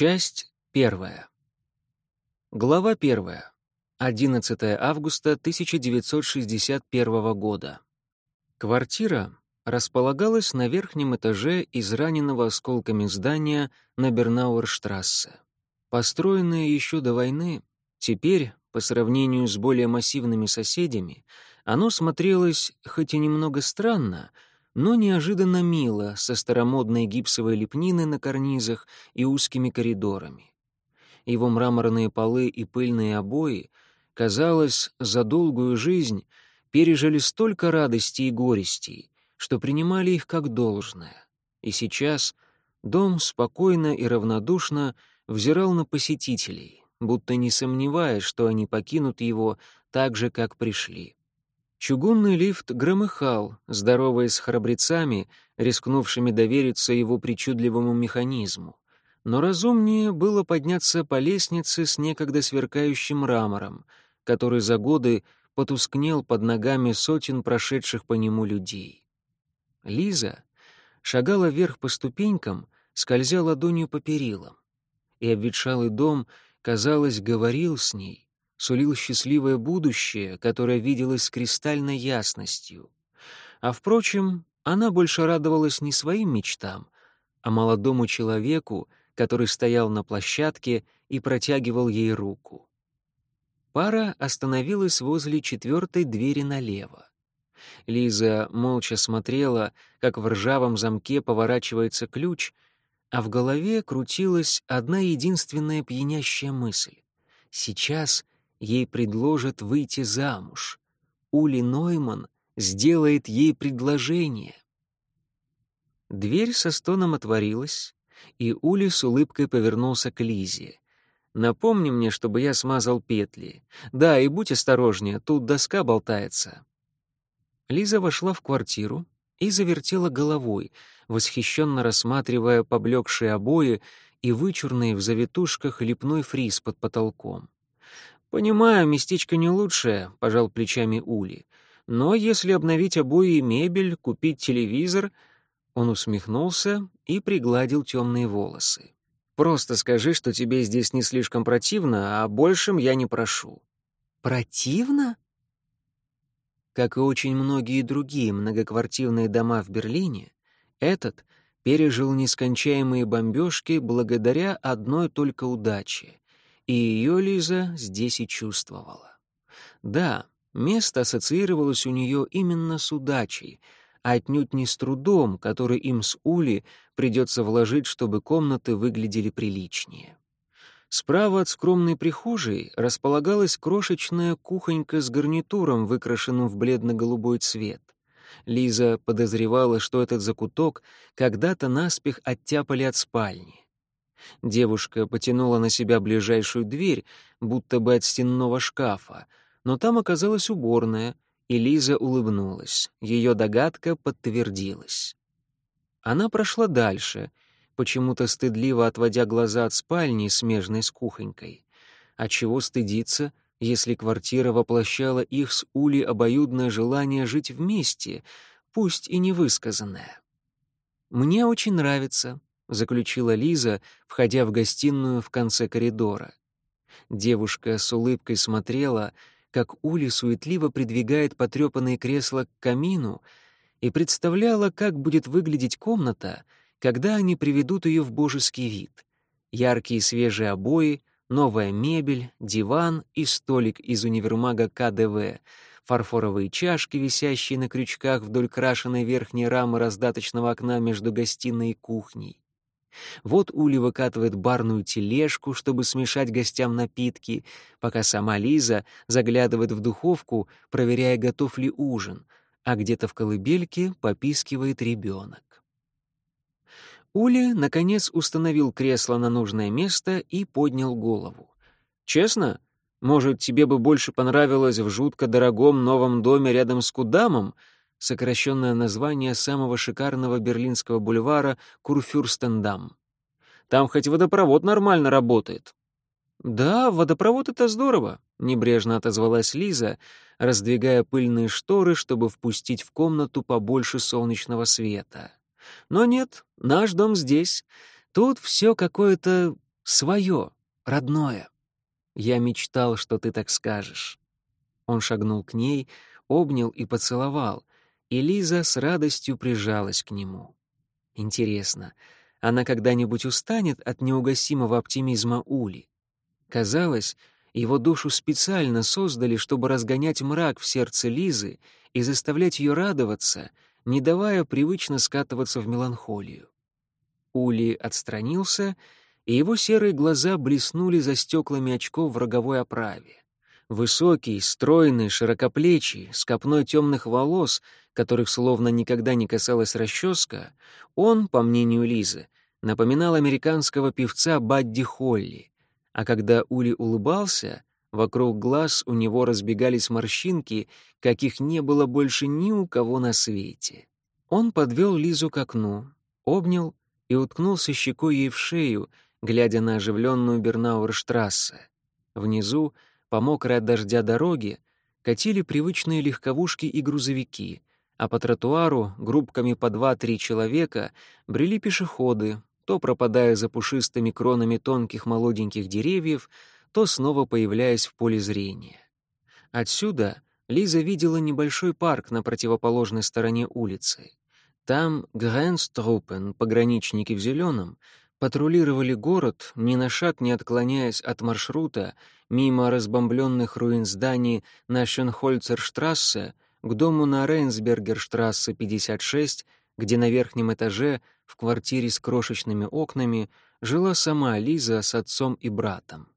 Часть первая. Глава первая. 11 августа 1961 года. Квартира располагалась на верхнем этаже израненного осколками здания на Бернауэрштрассе. Построенное еще до войны, теперь, по сравнению с более массивными соседями, оно смотрелось хоть и немного странно, но неожиданно мило со старомодной гипсовой лепнины на карнизах и узкими коридорами. Его мраморные полы и пыльные обои, казалось, за долгую жизнь пережили столько радостей и горестей, что принимали их как должное. И сейчас дом спокойно и равнодушно взирал на посетителей, будто не сомневаясь, что они покинут его так же, как пришли. Чугунный лифт громыхал, здороваясь с храбрецами, рискнувшими довериться его причудливому механизму. Но разумнее было подняться по лестнице с некогда сверкающим мрамором, который за годы потускнел под ногами сотен прошедших по нему людей. Лиза шагала вверх по ступенькам, скользя ладонью по перилам. И обветшалый дом, казалось, говорил с ней, сулил счастливое будущее, которое виделось с кристальной ясностью. А, впрочем, она больше радовалась не своим мечтам, а молодому человеку, который стоял на площадке и протягивал ей руку. Пара остановилась возле четвертой двери налево. Лиза молча смотрела, как в ржавом замке поворачивается ключ, а в голове крутилась одна единственная пьянящая мысль. Сейчас ей предложат выйти замуж. Ули Нойман сделает ей предложение. Дверь со стоном отворилась, и Ули с улыбкой повернулся к Лизе. «Напомни мне, чтобы я смазал петли. Да, и будь осторожнее, тут доска болтается». Лиза вошла в квартиру и завертела головой, восхищенно рассматривая поблекшие обои и вычурный в завитушках лепной фриз под потолком. «Понимаю, местечко не лучшее», — пожал плечами Ули. «Но если обновить обои и мебель, купить телевизор...» Он усмехнулся и пригладил темные волосы. «Просто скажи, что тебе здесь не слишком противно, а большим я не прошу». «Противно?» Как и очень многие другие многоквартирные дома в Берлине, этот пережил нескончаемые бомбежки благодаря одной только удаче и ее Лиза здесь и чувствовала. Да, место ассоциировалось у нее именно с удачей, а отнюдь не с трудом, который им с Ули придется вложить, чтобы комнаты выглядели приличнее. Справа от скромной прихожей располагалась крошечная кухонька с гарнитуром, выкрашенным в бледно-голубой цвет. Лиза подозревала, что этот закуток когда-то наспех оттяпали от спальни. Девушка потянула на себя ближайшую дверь, будто бы от стенного шкафа, но там оказалась уборная, и Лиза улыбнулась. Ее догадка подтвердилась. Она прошла дальше, почему-то стыдливо отводя глаза от спальни, смежной с кухонькой. А чего стыдиться, если квартира воплощала их с Ули обоюдное желание жить вместе, пусть и невысказанное? «Мне очень нравится», — заключила Лиза, входя в гостиную в конце коридора. Девушка с улыбкой смотрела, как Ули суетливо придвигает потрепанные кресла к камину, и представляла, как будет выглядеть комната, когда они приведут ее в божеский вид. Яркие свежие обои, новая мебель, диван и столик из универмага КДВ, фарфоровые чашки, висящие на крючках вдоль крашеной верхней рамы раздаточного окна между гостиной и кухней. Вот Ули выкатывает барную тележку, чтобы смешать гостям напитки, пока сама Лиза заглядывает в духовку, проверяя, готов ли ужин, а где-то в колыбельке попискивает ребенок. Ули, наконец, установил кресло на нужное место и поднял голову. «Честно? Может, тебе бы больше понравилось в жутко дорогом новом доме рядом с Кудамом?» Сокращенное название самого шикарного берлинского бульвара Курфюрстендам. Там хоть водопровод нормально работает. Да, водопровод — это здорово, — небрежно отозвалась Лиза, раздвигая пыльные шторы, чтобы впустить в комнату побольше солнечного света. Но нет, наш дом здесь. Тут все какое-то свое, родное. Я мечтал, что ты так скажешь». Он шагнул к ней, обнял и поцеловал, и Лиза с радостью прижалась к нему. Интересно, она когда-нибудь устанет от неугасимого оптимизма Ули? Казалось, его душу специально создали, чтобы разгонять мрак в сердце Лизы и заставлять ее радоваться, не давая привычно скатываться в меланхолию. Ули отстранился, и его серые глаза блеснули за стеклами очков в роговой оправе. Высокий, стройный, широкоплечий, с копной темных волос, которых словно никогда не касалась расческа, он, по мнению Лизы, напоминал американского певца Бадди Холли, а когда Ули улыбался, вокруг глаз у него разбегались морщинки, каких не было больше ни у кого на свете. Он подвел Лизу к окну, обнял и уткнулся щекой ей в шею, глядя на оживленную Бернауэрштрассе. Внизу — по мокрой от дождя дороге катили привычные легковушки и грузовики, а по тротуару группками по два-три человека брели пешеходы, то пропадая за пушистыми кронами тонких молоденьких деревьев, то снова появляясь в поле зрения. Отсюда Лиза видела небольшой парк на противоположной стороне улицы. Там Грэнструпен, пограничники в зеленом, патрулировали город, ни на шаг не отклоняясь от маршрута, мимо разбомбленных руин зданий на Шенхольцерштрассе к дому на Рейнсбергерштрассе 56, где на верхнем этаже, в квартире с крошечными окнами, жила сама Лиза с отцом и братом.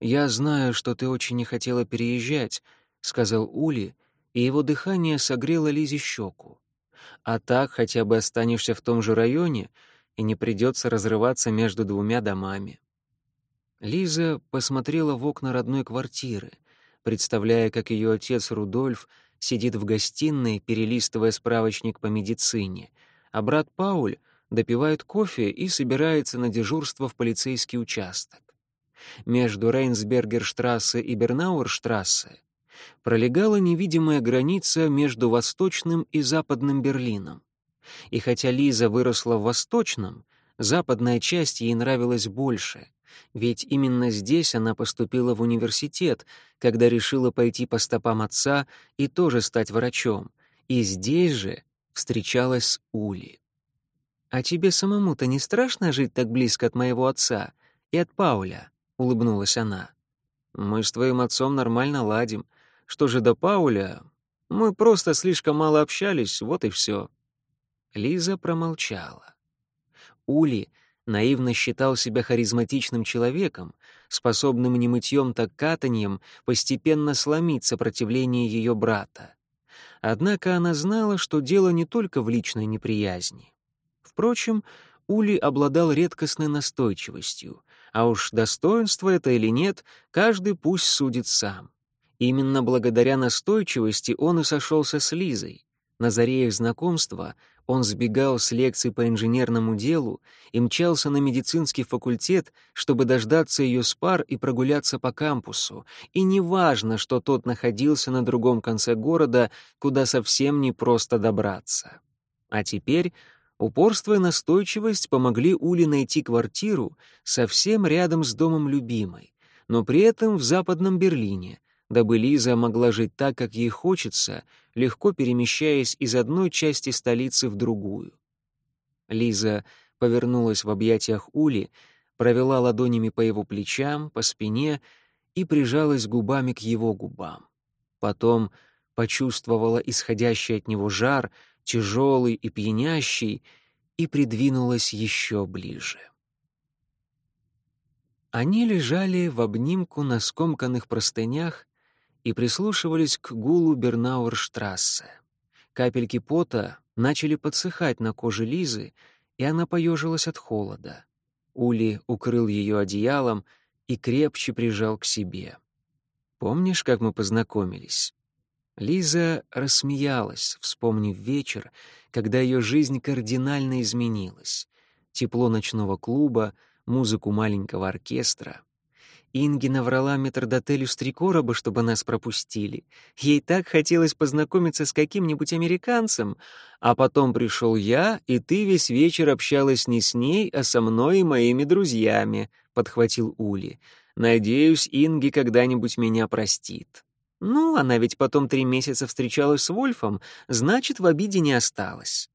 «Я знаю, что ты очень не хотела переезжать», — сказал Ули, и его дыхание согрело Лизе щеку. «А так хотя бы останешься в том же районе, и не придется разрываться между двумя домами. Лиза посмотрела в окна родной квартиры, представляя, как ее отец Рудольф сидит в гостиной, перелистывая справочник по медицине, а брат Пауль допивает кофе и собирается на дежурство в полицейский участок. Между Рейнсбергерштрассе и Бернауэрштрассе пролегала невидимая граница между Восточным и Западным Берлином. И хотя Лиза выросла в Восточном, западная часть ей нравилась больше, ведь именно здесь она поступила в университет, когда решила пойти по стопам отца и тоже стать врачом, и здесь же встречалась с Ули. «А тебе самому-то не страшно жить так близко от моего отца и от Пауля?» — улыбнулась она. «Мы с твоим отцом нормально ладим. Что же до Пауля? Мы просто слишком мало общались, вот и все. Лиза промолчала. Ули наивно считал себя харизматичным человеком, способным не мытьем, так катаньем постепенно сломить сопротивление ее брата. Однако она знала, что дело не только в личной неприязни. Впрочем, Ули обладал редкостной настойчивостью, а уж достоинство это или нет, каждый пусть судит сам. Именно благодаря настойчивости он и сошелся с Лизой. На заре их знакомства он сбегал с лекций по инженерному делу и мчался на медицинский факультет, чтобы дождаться ее с пар и прогуляться по кампусу. И неважно, что тот находился на другом конце города, куда совсем не просто добраться. А теперь упорство и настойчивость помогли Уле найти квартиру совсем рядом с домом любимой, но при этом в Западном Берлине, дабы Лиза могла жить так, как ей хочется, легко перемещаясь из одной части столицы в другую. Лиза повернулась в объятиях Ули, провела ладонями по его плечам, по спине и прижалась губами к его губам. Потом почувствовала исходящий от него жар, тяжелый и пьянящий, и придвинулась еще ближе. Они лежали в обнимку на скомканных простынях и прислушивались к гулу Бернауэрштрассе. Капельки пота начали подсыхать на коже Лизы, и она поежилась от холода. Ули укрыл ее одеялом и крепче прижал к себе. «Помнишь, как мы познакомились?» Лиза рассмеялась, вспомнив вечер, когда ее жизнь кардинально изменилась. Тепло ночного клуба, музыку маленького оркестра. Инги наврала метрдотелю с три короба, чтобы нас пропустили. Ей так хотелось познакомиться с каким-нибудь американцем, а потом пришел я, и ты весь вечер общалась не с ней, а со мной и моими друзьями», — подхватил Ули. «Надеюсь, Инги когда-нибудь меня простит». «Ну, она ведь потом три месяца встречалась с Вольфом, значит, в обиде не осталась».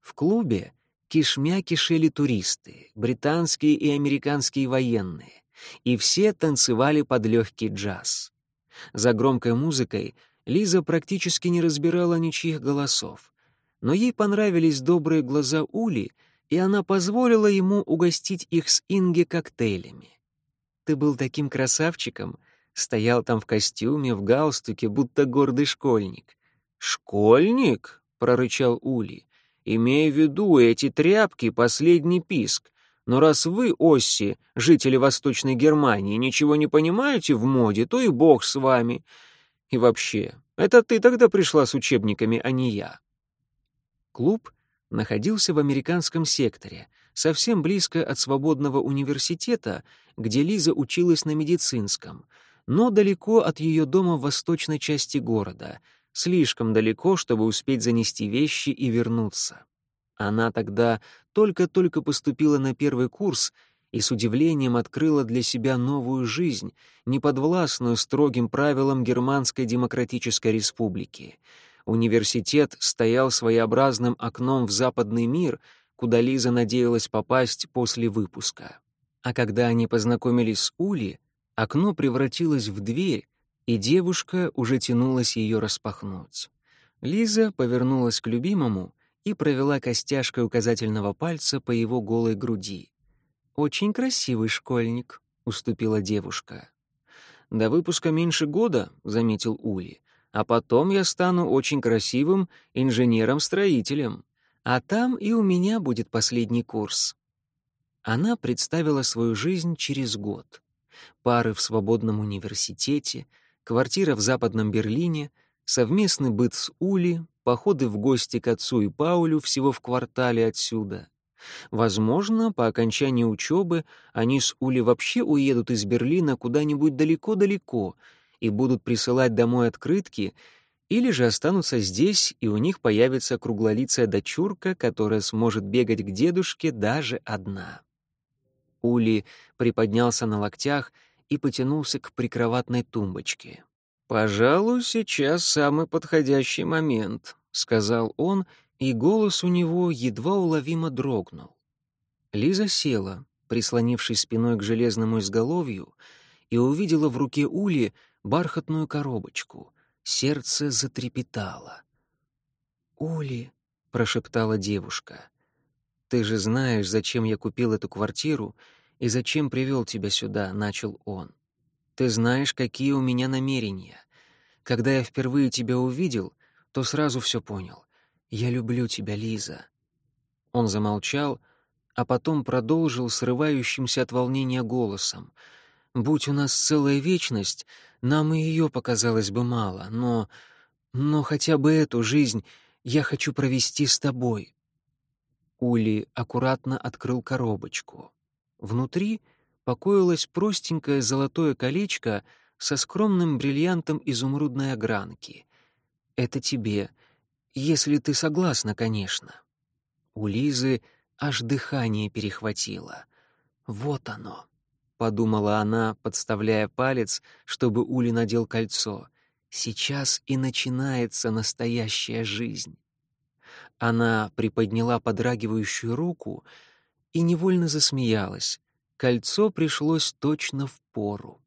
В клубе кишмя кишели туристы, британские и американские военные и все танцевали под легкий джаз. За громкой музыкой Лиза практически не разбирала ничьих голосов, но ей понравились добрые глаза Ули, и она позволила ему угостить их с Инге коктейлями. «Ты был таким красавчиком», стоял там в костюме, в галстуке, будто гордый школьник. «Школьник?» — прорычал Ули. «Имея в виду эти тряпки, последний писк. Но раз вы, Осси, жители Восточной Германии, ничего не понимаете в моде, то и бог с вами. И вообще, это ты тогда пришла с учебниками, а не я». Клуб находился в американском секторе, совсем близко от свободного университета, где Лиза училась на медицинском, но далеко от ее дома в восточной части города, слишком далеко, чтобы успеть занести вещи и вернуться. Она тогда только-только поступила на первый курс и с удивлением открыла для себя новую жизнь, неподвластную строгим правилам Германской Демократической Республики. Университет стоял своеобразным окном в западный мир, куда Лиза надеялась попасть после выпуска. А когда они познакомились с Ули, окно превратилось в дверь, и девушка уже тянулась ее распахнуть. Лиза повернулась к любимому — и провела костяшкой указательного пальца по его голой груди. «Очень красивый школьник», — уступила девушка. «До выпуска меньше года», — заметил Ули. «А потом я стану очень красивым инженером-строителем. А там и у меня будет последний курс». Она представила свою жизнь через год. Пары в свободном университете, квартира в Западном Берлине, совместный быт с Ули, походы в гости к отцу и Паулю всего в квартале отсюда. Возможно, по окончании учебы они с Ули вообще уедут из Берлина куда-нибудь далеко-далеко и будут присылать домой открытки, или же останутся здесь, и у них появится круглолицая дочурка, которая сможет бегать к дедушке даже одна. Ули приподнялся на локтях и потянулся к прикроватной тумбочке. «Пожалуй, сейчас самый подходящий момент», — сказал он, и голос у него едва уловимо дрогнул. Лиза села, прислонившись спиной к железному изголовью, и увидела в руке Ули бархатную коробочку. Сердце затрепетало. «Ули», — прошептала девушка, — «ты же знаешь, зачем я купил эту квартиру и зачем привел тебя сюда», — начал он. Ты знаешь, какие у меня намерения. Когда я впервые тебя увидел, то сразу все понял. Я люблю тебя, Лиза». Он замолчал, а потом продолжил срывающимся от волнения голосом. «Будь у нас целая вечность, нам и ее показалось бы мало, но... но хотя бы эту жизнь я хочу провести с тобой». Ули аккуратно открыл коробочку. Внутри — покоилось простенькое золотое колечко со скромным бриллиантом изумрудной огранки. «Это тебе, если ты согласна, конечно». У Лизы аж дыхание перехватило. «Вот оно», — подумала она, подставляя палец, чтобы Ули надел кольцо. «Сейчас и начинается настоящая жизнь». Она приподняла подрагивающую руку и невольно засмеялась, Кольцо пришлось точно в пору.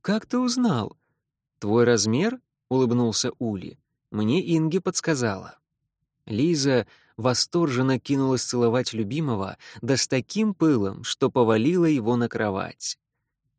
«Как ты узнал?» «Твой размер?» — улыбнулся Ули. «Мне Инги подсказала». Лиза восторженно кинулась целовать любимого, да с таким пылом, что повалила его на кровать.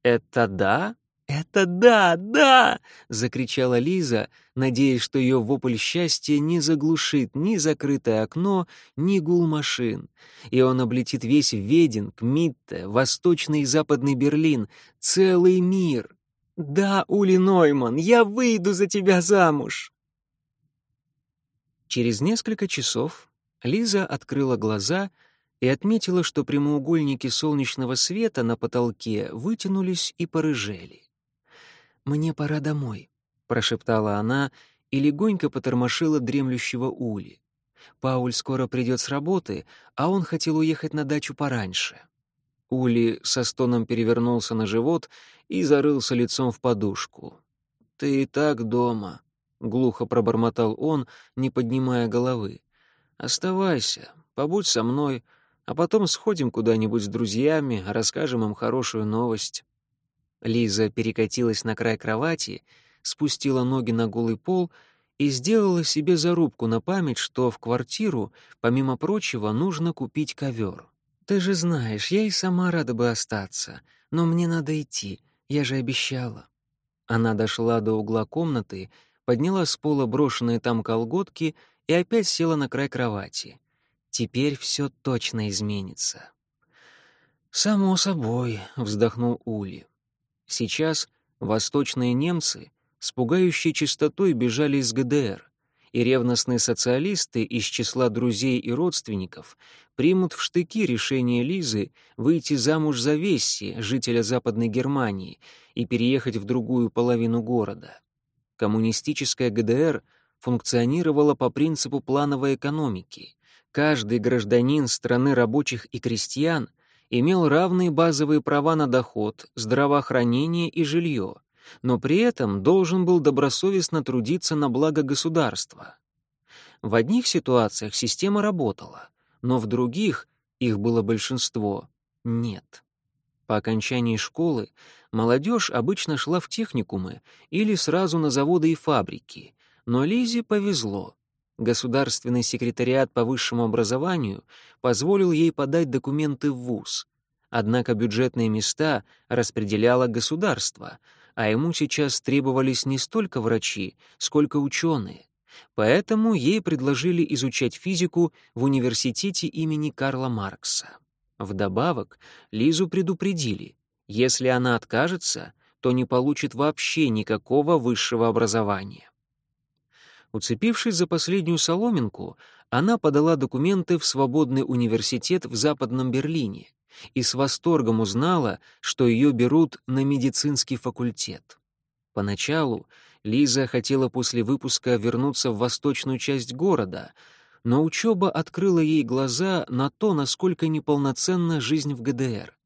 «Это да?» «Это да, да!» — закричала Лиза, надеясь, что ее вопль счастья не заглушит ни закрытое окно, ни гул машин. И он облетит весь Вединг, Митте, Восточный и Западный Берлин, целый мир. «Да, Ули Нойман, я выйду за тебя замуж!» Через несколько часов Лиза открыла глаза и отметила, что прямоугольники солнечного света на потолке вытянулись и порыжели. «Мне пора домой», — прошептала она и легонько потормошила дремлющего Ули. Пауль скоро придет с работы, а он хотел уехать на дачу пораньше. Ули со стоном перевернулся на живот и зарылся лицом в подушку. «Ты и так дома», — глухо пробормотал он, не поднимая головы. «Оставайся, побудь со мной, а потом сходим куда-нибудь с друзьями, расскажем им хорошую новость». Лиза перекатилась на край кровати, спустила ноги на голый пол и сделала себе зарубку на память, что в квартиру, помимо прочего, нужно купить ковер. «Ты же знаешь, я и сама рада бы остаться, но мне надо идти, я же обещала». Она дошла до угла комнаты, подняла с пола брошенные там колготки и опять села на край кровати. Теперь все точно изменится. «Само собой», — вздохнул Ули. Сейчас восточные немцы с пугающей чистотой бежали из ГДР, и ревностные социалисты из числа друзей и родственников примут в штыки решение Лизы выйти замуж за Весси, жителя Западной Германии, и переехать в другую половину города. Коммунистическая ГДР функционировала по принципу плановой экономики. Каждый гражданин страны рабочих и крестьян имел равные базовые права на доход, здравоохранение и жилье, но при этом должен был добросовестно трудиться на благо государства. В одних ситуациях система работала, но в других, их было большинство, нет. По окончании школы молодежь обычно шла в техникумы или сразу на заводы и фабрики, но Лизе повезло. Государственный секретариат по высшему образованию позволил ей подать документы в ВУЗ. Однако бюджетные места распределяло государство, а ему сейчас требовались не столько врачи, сколько ученые. Поэтому ей предложили изучать физику в университете имени Карла Маркса. Вдобавок, Лизу предупредили, если она откажется, то не получит вообще никакого высшего образования. Уцепившись за последнюю соломинку, она подала документы в свободный университет в Западном Берлине и с восторгом узнала, что ее берут на медицинский факультет. Поначалу Лиза хотела после выпуска вернуться в восточную часть города, но учеба открыла ей глаза на то, насколько неполноценна жизнь в ГДР.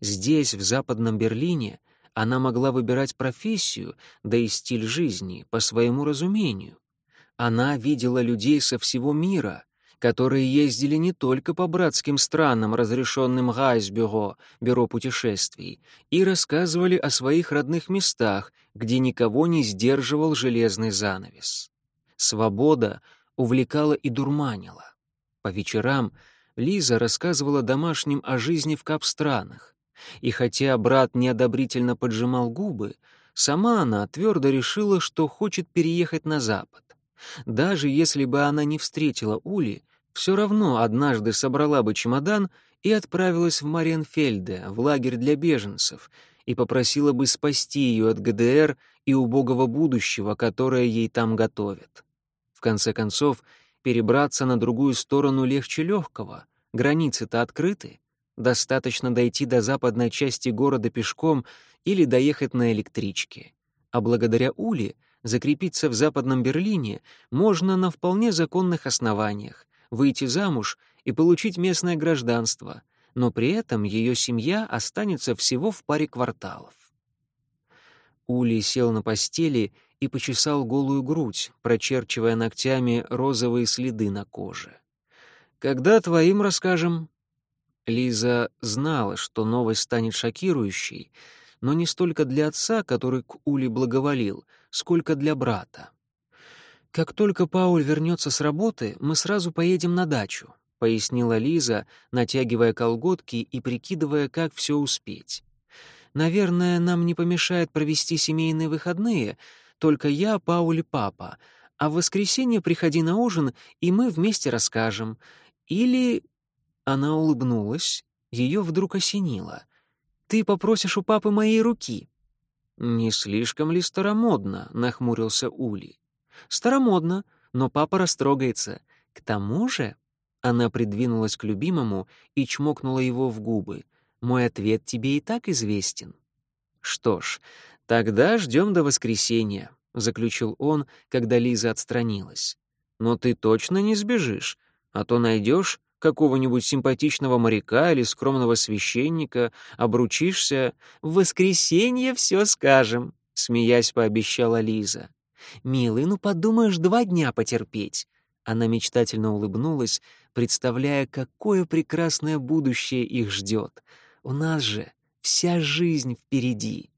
Здесь, в Западном Берлине, она могла выбирать профессию, да и стиль жизни по своему разумению. Она видела людей со всего мира, которые ездили не только по братским странам, разрешенным Гайсбюро, бюро путешествий, и рассказывали о своих родных местах, где никого не сдерживал железный занавес. Свобода увлекала и дурманила. По вечерам Лиза рассказывала домашним о жизни в капстранах, и хотя брат неодобрительно поджимал губы, сама она твердо решила, что хочет переехать на Запад. Даже если бы она не встретила Ули, все равно однажды собрала бы чемодан и отправилась в Мариенфельде, в лагерь для беженцев, и попросила бы спасти ее от ГДР и убогого будущего, которое ей там готовят. В конце концов, перебраться на другую сторону легче легкого. Границы-то открыты. Достаточно дойти до западной части города пешком или доехать на электричке. А благодаря Уле — закрепиться в Западном Берлине можно на вполне законных основаниях, выйти замуж и получить местное гражданство, но при этом ее семья останется всего в паре кварталов. Ули сел на постели и почесал голую грудь, прочерчивая ногтями розовые следы на коже. «Когда твоим расскажем?» Лиза знала, что новость станет шокирующей, но не столько для отца, который к Уле благоволил, сколько для брата. «Как только Пауль вернется с работы, мы сразу поедем на дачу», — пояснила Лиза, натягивая колготки и прикидывая, как все успеть. «Наверное, нам не помешает провести семейные выходные, только я, Пауль и папа, а в воскресенье приходи на ужин, и мы вместе расскажем. Или...» Она улыбнулась, ее вдруг осенило. Ты попросишь у папы моей руки». «Не слишком ли старомодно?» — нахмурился Ули. «Старомодно, но папа растрогается. К тому же...» Она придвинулась к любимому и чмокнула его в губы. «Мой ответ тебе и так известен». «Что ж, тогда ждем до воскресенья», — заключил он, когда Лиза отстранилась. «Но ты точно не сбежишь, а то найдешь какого-нибудь симпатичного моряка или скромного священника, обручишься. В воскресенье все скажем», — смеясь пообещала Лиза. «Милый, ну подумаешь, два дня потерпеть». Она мечтательно улыбнулась, представляя, какое прекрасное будущее их ждет. «У нас же вся жизнь впереди».